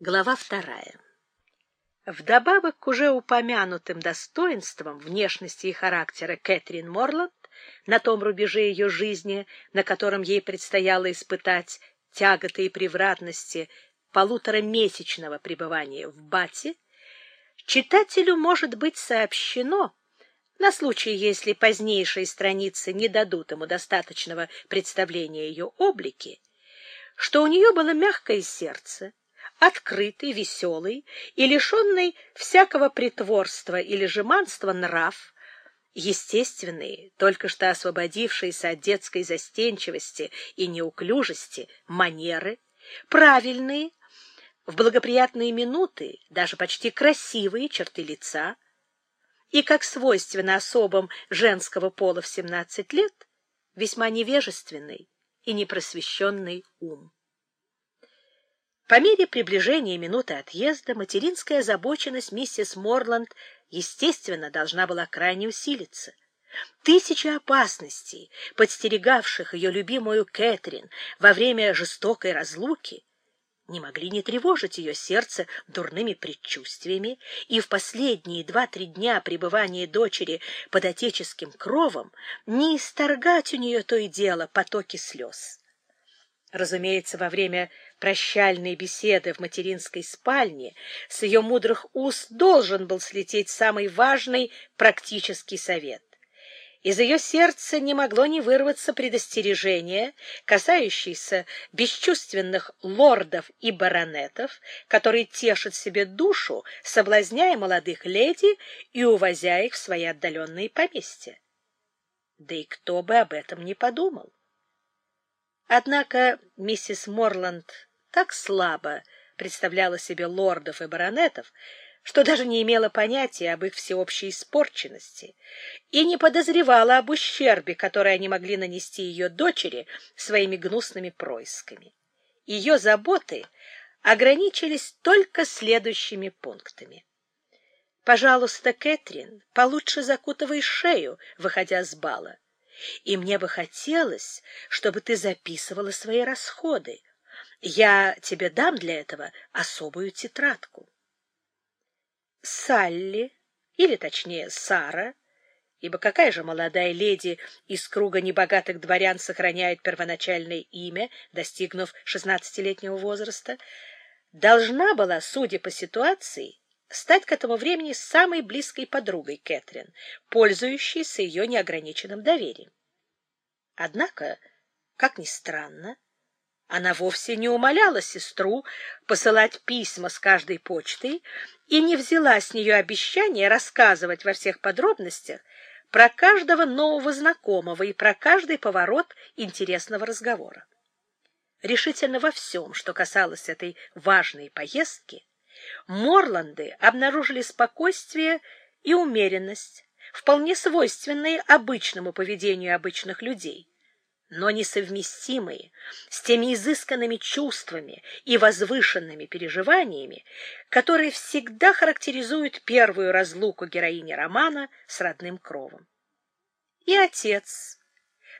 Глава вторая. Вдобавок к уже упомянутым достоинствам внешности и характера Кэтрин Морланд на том рубеже ее жизни, на котором ей предстояло испытать тяготы и превратности полуторамесячного пребывания в Бате, читателю может быть сообщено, на случай, если позднейшие страницы не дадут ему достаточного представления ее облике, что у нее было мягкое сердце, открытый, веселый и лишенный всякого притворства или жеманства нрав, естественные, только что освободившиеся от детской застенчивости и неуклюжести, манеры, правильные, в благоприятные минуты, даже почти красивые черты лица, и, как свойственно особам женского пола в 17 лет, весьма невежественный и непросвещенный ум. По мере приближения минуты отъезда материнская озабоченность миссис Морланд, естественно, должна была крайне усилиться. Тысячи опасностей, подстерегавших ее любимую Кэтрин во время жестокой разлуки, не могли не тревожить ее сердце дурными предчувствиями, и в последние два-три дня пребывания дочери под отеческим кровом не исторгать у нее то и дело потоки слез. Разумеется, во время прощальной беседы в материнской спальне с ее мудрых уст должен был слететь самый важный практический совет. Из ее сердца не могло не вырваться предостережение, касающееся бесчувственных лордов и баронетов, которые тешат себе душу, соблазняя молодых леди и увозя их в свои отдаленные поместья. Да и кто бы об этом не подумал? Однако миссис Морланд так слабо представляла себе лордов и баронетов, что даже не имела понятия об их всеобщей испорченности и не подозревала об ущербе, который они могли нанести ее дочери своими гнусными происками. Ее заботы ограничились только следующими пунктами. «Пожалуйста, Кэтрин, получше закутывай шею, выходя с бала. И мне бы хотелось, чтобы ты записывала свои расходы. Я тебе дам для этого особую тетрадку. Салли, или точнее Сара, ибо какая же молодая леди из круга небогатых дворян сохраняет первоначальное имя, достигнув шестнадцатилетнего возраста, должна была, судя по ситуации, стать к этому времени самой близкой подругой Кэтрин, пользующейся ее неограниченным доверием. Однако, как ни странно, она вовсе не умоляла сестру посылать письма с каждой почтой и не взяла с нее обещание рассказывать во всех подробностях про каждого нового знакомого и про каждый поворот интересного разговора. Решительно во всем, что касалось этой важной поездки, Морланды обнаружили спокойствие и умеренность, вполне свойственные обычному поведению обычных людей, но несовместимые с теми изысканными чувствами и возвышенными переживаниями, которые всегда характеризуют первую разлуку героини романа с родным кровом. И отец,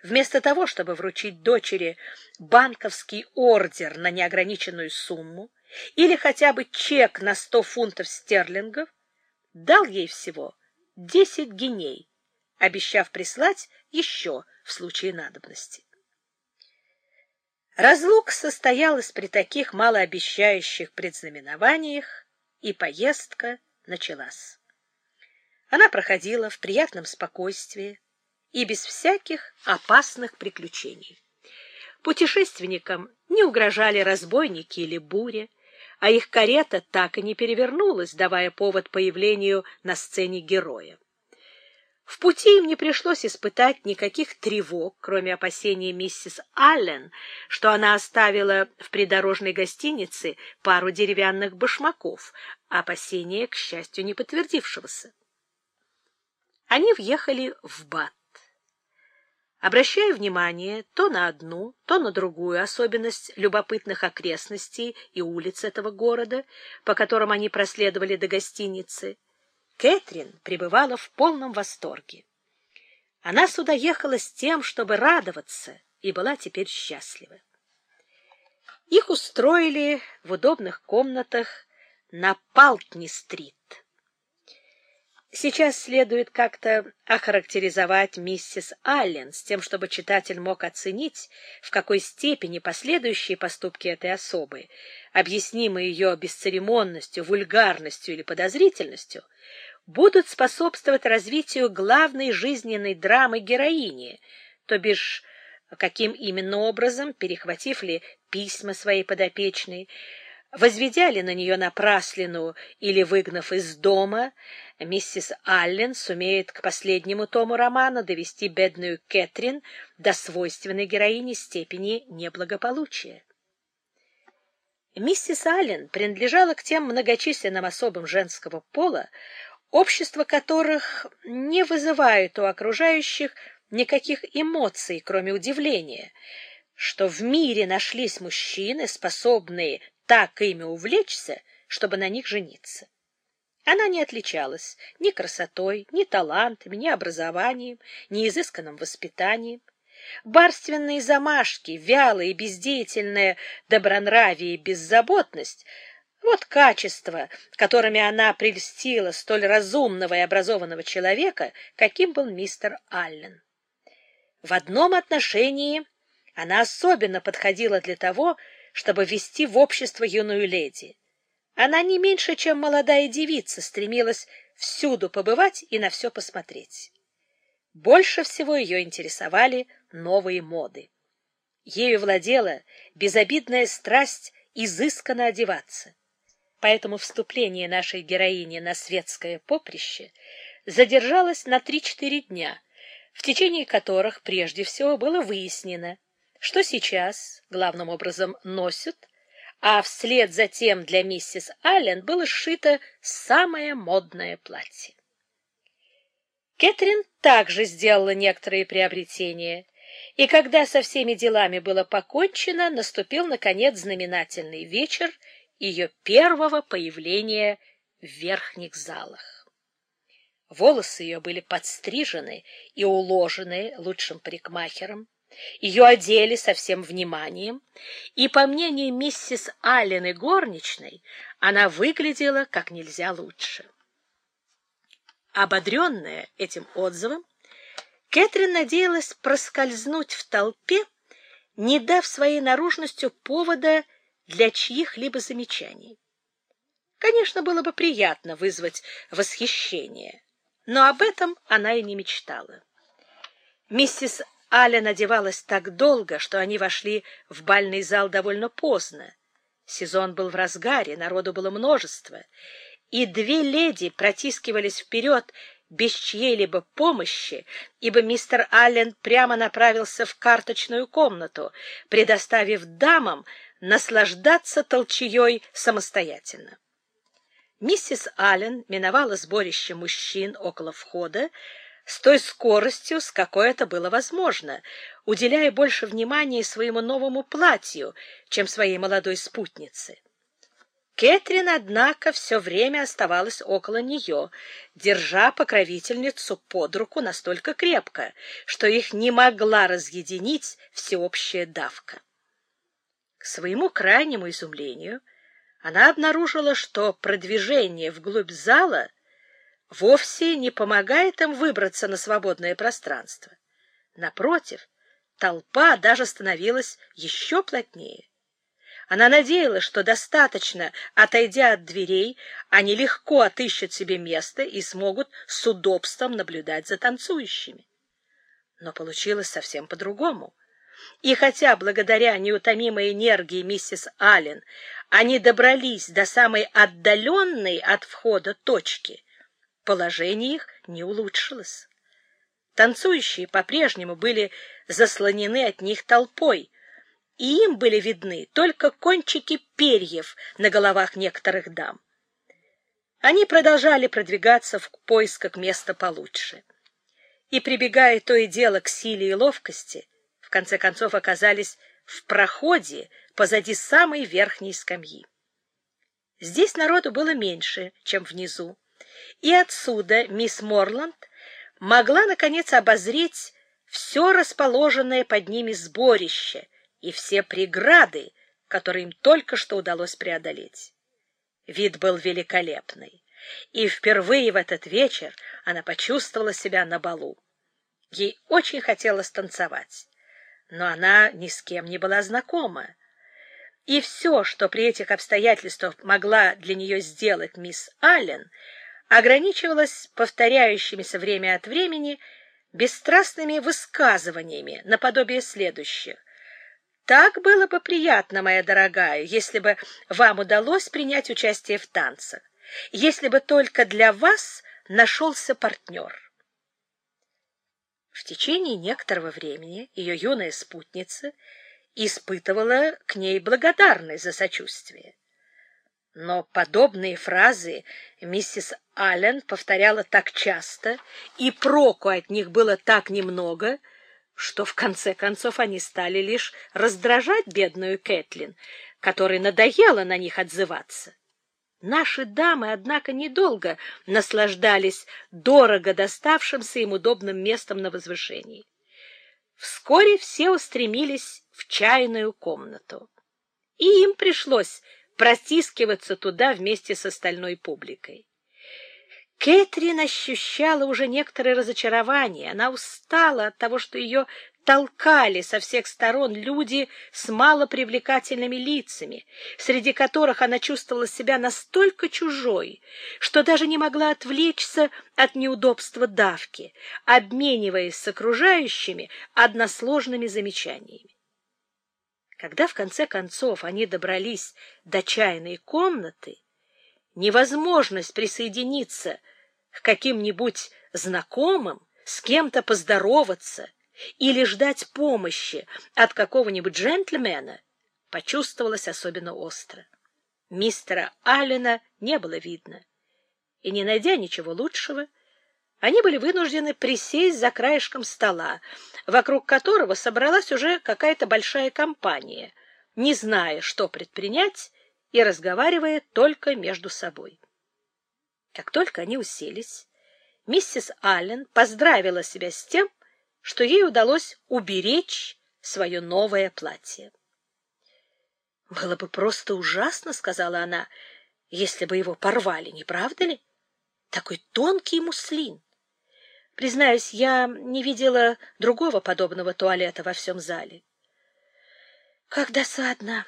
вместо того, чтобы вручить дочери банковский ордер на неограниченную сумму, или хотя бы чек на сто фунтов стерлингов, дал ей всего десять геней, обещав прислать еще в случае надобности. Разлук состоялась при таких малообещающих предзнаменованиях, и поездка началась. Она проходила в приятном спокойствии и без всяких опасных приключений. Путешественникам не угрожали разбойники или буря, а их карета так и не перевернулась, давая повод появлению на сцене героя. В пути им не пришлось испытать никаких тревог, кроме опасения миссис Аллен, что она оставила в придорожной гостинице пару деревянных башмаков, опасения, к счастью, не подтвердившегося. Они въехали в Бат обращая внимание то на одну, то на другую особенность любопытных окрестностей и улиц этого города, по которым они проследовали до гостиницы, Кэтрин пребывала в полном восторге. Она сюда ехала с тем, чтобы радоваться, и была теперь счастлива. Их устроили в удобных комнатах на Палтни-стрит. Сейчас следует как-то охарактеризовать миссис Аллен с тем, чтобы читатель мог оценить, в какой степени последующие поступки этой особы, объяснимые ее бесцеремонностью, вульгарностью или подозрительностью, будут способствовать развитию главной жизненной драмы героини, то бишь каким именно образом, перехватив ли письма своей подопечной, возведя ли на нее напраслину или выгнав из дома, миссис Аллен сумеет к последнему тому романа довести бедную Кэтрин до свойственной героине степени неблагополучия. Миссис Аллен принадлежала к тем многочисленным особам женского пола, общество которых не вызывает у окружающих никаких эмоций, кроме удивления, что в мире нашлись мужчины, способные так ими увлечься, чтобы на них жениться. Она не отличалась ни красотой, ни талантами, ни образованием, ни изысканным воспитанием. Барственные замашки, вялые, бездеятельное добронравие и беззаботность — вот качества, которыми она прельстила столь разумного и образованного человека, каким был мистер Аллен. В одном отношении она особенно подходила для того, чтобы ввести в общество юную леди. Она не меньше, чем молодая девица, стремилась всюду побывать и на все посмотреть. Больше всего ее интересовали новые моды. Ею владела безобидная страсть изысканно одеваться. Поэтому вступление нашей героини на светское поприще задержалось на три-четыре дня, в течение которых прежде всего было выяснено, что сейчас, главным образом, носят, а вслед за тем для миссис Аллен было сшито самое модное платье. Кэтрин также сделала некоторые приобретения, и когда со всеми делами было покончено, наступил, наконец, знаменательный вечер ее первого появления в верхних залах. Волосы ее были подстрижены и уложены лучшим парикмахером, ее одели со всем вниманием, и, по мнению миссис Аллен и горничной, она выглядела как нельзя лучше. Ободренная этим отзывом, Кэтрин надеялась проскользнуть в толпе, не дав своей наружностью повода для чьих-либо замечаний. Конечно, было бы приятно вызвать восхищение, но об этом она и не мечтала. Миссис Аля надевалась так долго, что они вошли в бальный зал довольно поздно. Сезон был в разгаре, народу было множество, и две леди протискивались вперед без чьей-либо помощи, ибо мистер Аллен прямо направился в карточную комнату, предоставив дамам наслаждаться толчеей самостоятельно. Миссис Аллен миновала сборище мужчин около входа, с той скоростью, с какой это было возможно, уделяя больше внимания своему новому платью, чем своей молодой спутнице. Кэтрин, однако, все время оставалась около нее, держа покровительницу под руку настолько крепко, что их не могла разъединить всеобщая давка. К своему крайнему изумлению она обнаружила, что продвижение вглубь зала вовсе не помогает им выбраться на свободное пространство. Напротив, толпа даже становилась еще плотнее. Она надеялась, что достаточно, отойдя от дверей, они легко отыщут себе место и смогут с удобством наблюдать за танцующими. Но получилось совсем по-другому. И хотя благодаря неутомимой энергии миссис Аллен они добрались до самой отдаленной от входа точки, положение их не улучшилось. Танцующие по-прежнему были заслонены от них толпой, и им были видны только кончики перьев на головах некоторых дам. Они продолжали продвигаться в поисках места получше. И, прибегая то и дело к силе и ловкости, в конце концов оказались в проходе позади самой верхней скамьи. Здесь народу было меньше, чем внизу и отсюда мисс Морланд могла, наконец, обозреть все расположенное под ними сборище и все преграды, который им только что удалось преодолеть. Вид был великолепный, и впервые в этот вечер она почувствовала себя на балу. Ей очень хотелось танцевать, но она ни с кем не была знакома. И все, что при этих обстоятельствах могла для нее сделать мисс Аллен, ограничивалось повторяющимися время от времени бесстрастными высказываниями наподобие следующих. «Так было бы приятно, моя дорогая, если бы вам удалось принять участие в танцах, если бы только для вас нашелся партнер». В течение некоторого времени ее юная спутница испытывала к ней благодарность за сочувствие. Но подобные фразы миссис Аллен повторяла так часто, и проку от них было так немного, что в конце концов они стали лишь раздражать бедную Кэтлин, которой надоело на них отзываться. Наши дамы, однако, недолго наслаждались дорого доставшимся им удобным местом на возвышении. Вскоре все устремились в чайную комнату, и им пришлось протискиваться туда вместе с остальной публикой. Кэтрин ощущала уже некоторое разочарование. Она устала от того, что ее толкали со всех сторон люди с малопривлекательными лицами, среди которых она чувствовала себя настолько чужой, что даже не могла отвлечься от неудобства давки, обмениваясь с окружающими односложными замечаниями. Когда в конце концов они добрались до чайной комнаты, невозможность присоединиться к каким-нибудь знакомым, с кем-то поздороваться или ждать помощи от какого-нибудь джентльмена почувствовалась особенно остро. Мистера Аллена не было видно, и, не найдя ничего лучшего, они были вынуждены присесть за краешком стола, вокруг которого собралась уже какая-то большая компания, не зная, что предпринять, и разговаривая только между собой. Как только они уселись, миссис Аллен поздравила себя с тем, что ей удалось уберечь свое новое платье. «Было бы просто ужасно, — сказала она, — если бы его порвали, не правда ли? Такой тонкий муслин!» Признаюсь, я не видела другого подобного туалета во всем зале. — Как досадно,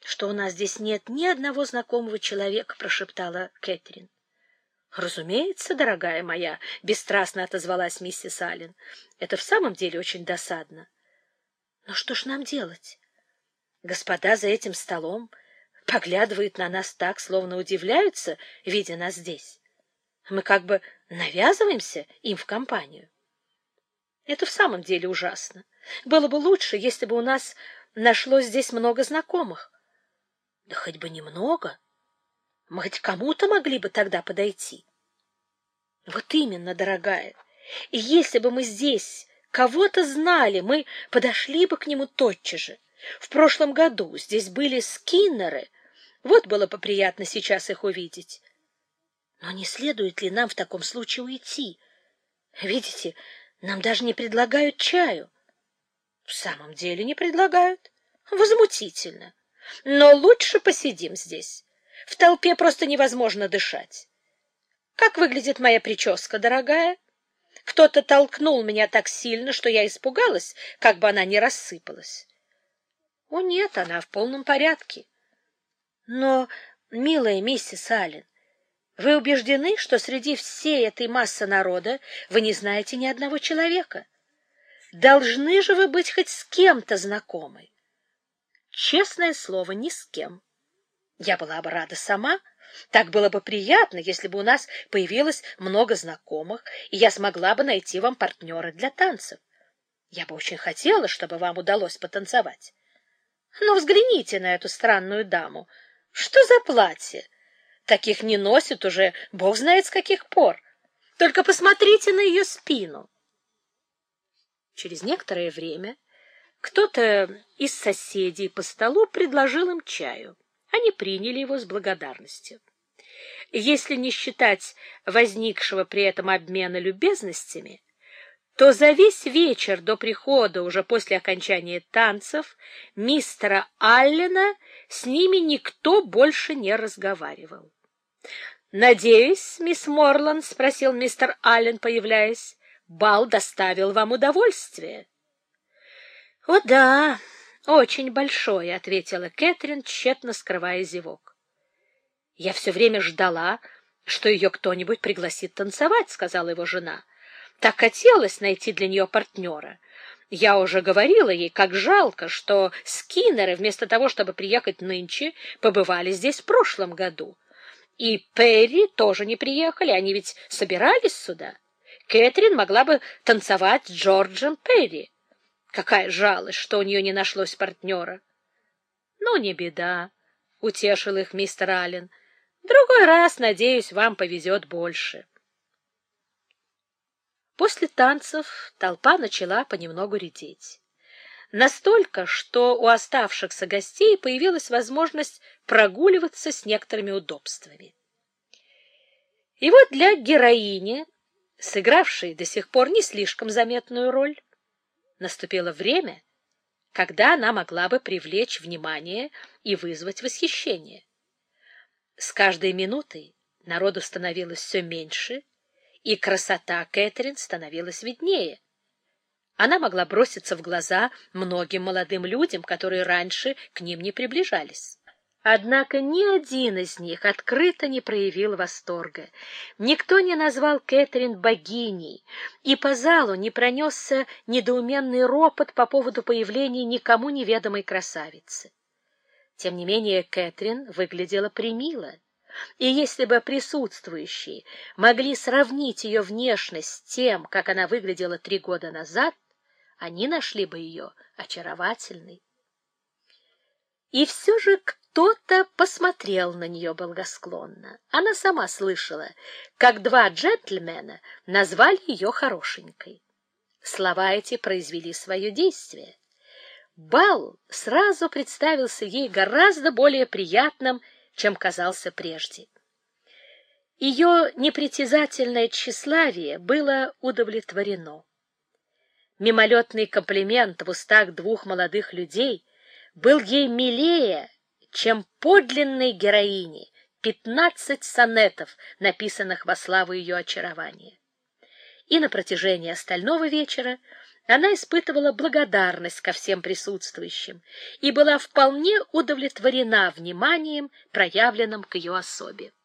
что у нас здесь нет ни одного знакомого человека, — прошептала Кэтрин. — Разумеется, дорогая моя, — бесстрастно отозвалась миссис Аллен. — Это в самом деле очень досадно. Но что ж нам делать? Господа за этим столом поглядывают на нас так, словно удивляются, видя нас здесь. Мы как бы навязываемся им в компанию. Это в самом деле ужасно. Было бы лучше, если бы у нас нашлось здесь много знакомых. Да хоть бы немного. Мы хоть кому-то могли бы тогда подойти. Вот именно, дорогая. И если бы мы здесь кого-то знали, мы подошли бы к нему тотчас же. В прошлом году здесь были скиннеры. Вот было бы приятно сейчас их увидеть. Но не следует ли нам в таком случае уйти? Видите, нам даже не предлагают чаю. В самом деле не предлагают. Возмутительно. Но лучше посидим здесь. В толпе просто невозможно дышать. Как выглядит моя прическа, дорогая? Кто-то толкнул меня так сильно, что я испугалась, как бы она не рассыпалась. О, нет, она в полном порядке. Но, милая миссис Аллен, вы убеждены, что среди всей этой массы народа вы не знаете ни одного человека? Должны же вы быть хоть с кем-то знакомы. Честное слово, ни с кем. Я была бы рада сама. Так было бы приятно, если бы у нас появилось много знакомых, и я смогла бы найти вам партнера для танцев. Я бы очень хотела, чтобы вам удалось потанцевать. Но взгляните на эту странную даму. Что за платье? Таких не носит уже бог знает с каких пор. Только посмотрите на ее спину. Через некоторое время кто-то из соседей по столу предложил им чаю. Они приняли его с благодарностью. Если не считать возникшего при этом обмена любезностями, то за весь вечер до прихода, уже после окончания танцев, мистера Аллена с ними никто больше не разговаривал. «Надеюсь, мисс Морланд, — спросил мистер Аллен, появляясь, — бал доставил вам удовольствие?» «О да, очень большое», — ответила Кэтрин, тщетно скрывая зевок. «Я все время ждала, что ее кто-нибудь пригласит танцевать», — сказала его жена. «Так хотелось найти для нее партнера». Я уже говорила ей, как жалко, что Скиннеры, вместо того, чтобы приехать нынче, побывали здесь в прошлом году. И Перри тоже не приехали, они ведь собирались сюда. Кэтрин могла бы танцевать с Джорджем Перри. Какая жалость, что у нее не нашлось партнера. Ну, не беда, — утешил их мистер Аллен. Другой раз, надеюсь, вам повезет больше. После танцев толпа начала понемногу редеть. Настолько, что у оставшихся гостей появилась возможность прогуливаться с некоторыми удобствами. И вот для героини, сыгравшей до сих пор не слишком заметную роль, наступило время, когда она могла бы привлечь внимание и вызвать восхищение. С каждой минутой народу становилось все меньше, и красота Кэтрин становилась виднее. Она могла броситься в глаза многим молодым людям, которые раньше к ним не приближались. Однако ни один из них открыто не проявил восторга. Никто не назвал Кэтрин богиней, и по залу не пронесся недоуменный ропот по поводу появления никому неведомой красавицы. Тем не менее Кэтрин выглядела примило, и если бы присутствующие могли сравнить ее внешность с тем, как она выглядела три года назад, они нашли бы ее очаровательной. И все же кто-то посмотрел на нее благосклонно. Она сама слышала, как два джентльмена назвали ее хорошенькой. Слова эти произвели свое действие. Бал сразу представился ей гораздо более приятным, чем казался прежде. Ее непритязательное тщеславие было удовлетворено. Мимолетный комплимент в устах двух молодых людей был ей милее, чем подлинной героине пятнадцать сонетов, написанных во славу ее очарования. И на протяжении остального вечера она испытывала благодарность ко всем присутствующим и была вполне удовлетворена вниманием, проявленным к ее особе.